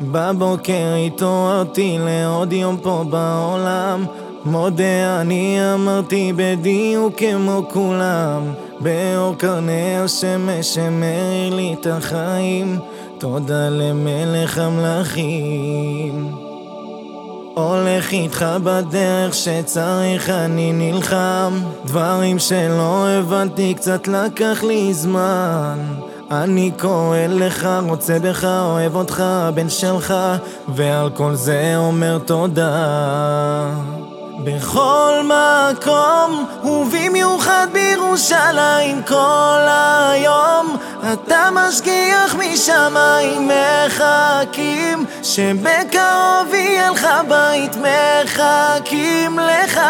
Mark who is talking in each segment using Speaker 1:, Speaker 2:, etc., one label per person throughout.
Speaker 1: בבוקר התעוררתי לעוד יום פה בעולם. מודה אני אמרתי בדיוק כמו כולם. באור קרני השמש שמאיר לי את החיים. תודה למלך המלכים הולך איתך בדרך שצריך אני נלחם. דברים שלא הבנתי קצת לקח לי זמן אני קורא לך, רוצה בך, אוהב אותך, בן שלך ועל כל זה אומר תודה. בכל מקום, ובמיוחד בירושלים כל היום אתה משגיח משמיים מחכים שבקרוב יהיה לך בית מחכים לך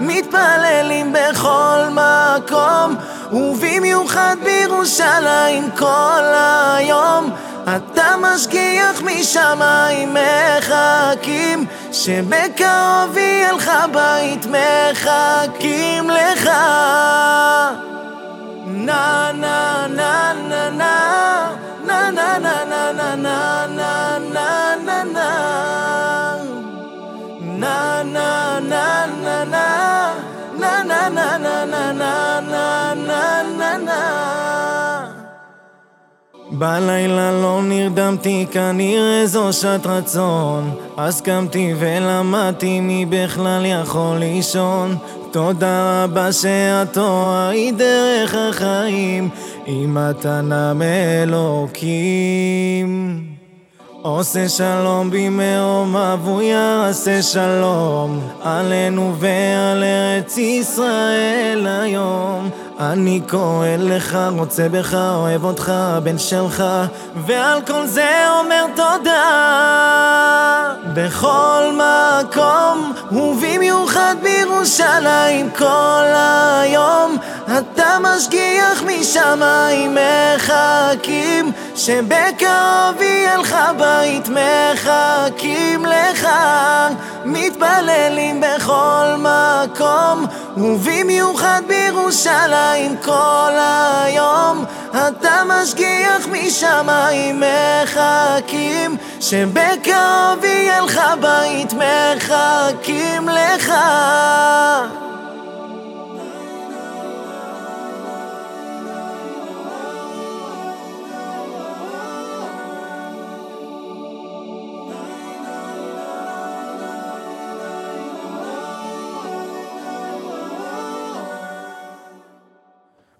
Speaker 1: מתפללים בכל מקום ובמיוחד בירושלים כל היום. אתה משגיח משמיים מחכים שבקרוב יהיה לך בית מחכים לך. na na na na na na na na na na na na na na na בלילה לא נרדמתי, כנראה זו שעת רצון אז קמתי ולמדתי מי בכלל יכול לישון תודה רבה שהתורה היא דרך החיים, היא מתנה מאלוקים. עושה שלום במרומיו, הוא יעשה שלום עלינו ועל ארץ ישראל היום. אני קורא לך, רוצה בך, אוהב אותך, בן שלך, ועל כל זה אומר תודה. בכל מקום, ובמיוחד בירושלים כל היום, אתה משגיח משמיים מחכים, שבקרוב יהיה לך בית מחכים לך, מתפללים בכל מקום, ובמיוחד בירושלים כל היום, משגיח משמיים מחכים שבקרוב יהיה לך בית מחכים לך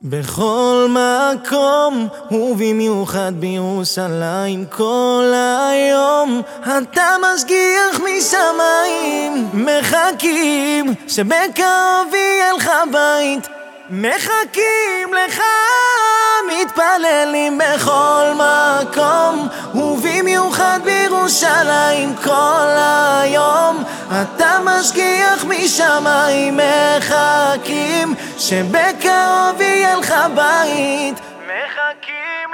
Speaker 1: בכל מקום, ובמיוחד בירושלים כל היום אתה משגיח משמיים. מחכים שבקרוב יהיה לך בית מחכים לך מתפללים בכל מקום בירושלים כל היום. אתה משגיח משמיים מחכים שבקרוב יהיה לך בית. מחכים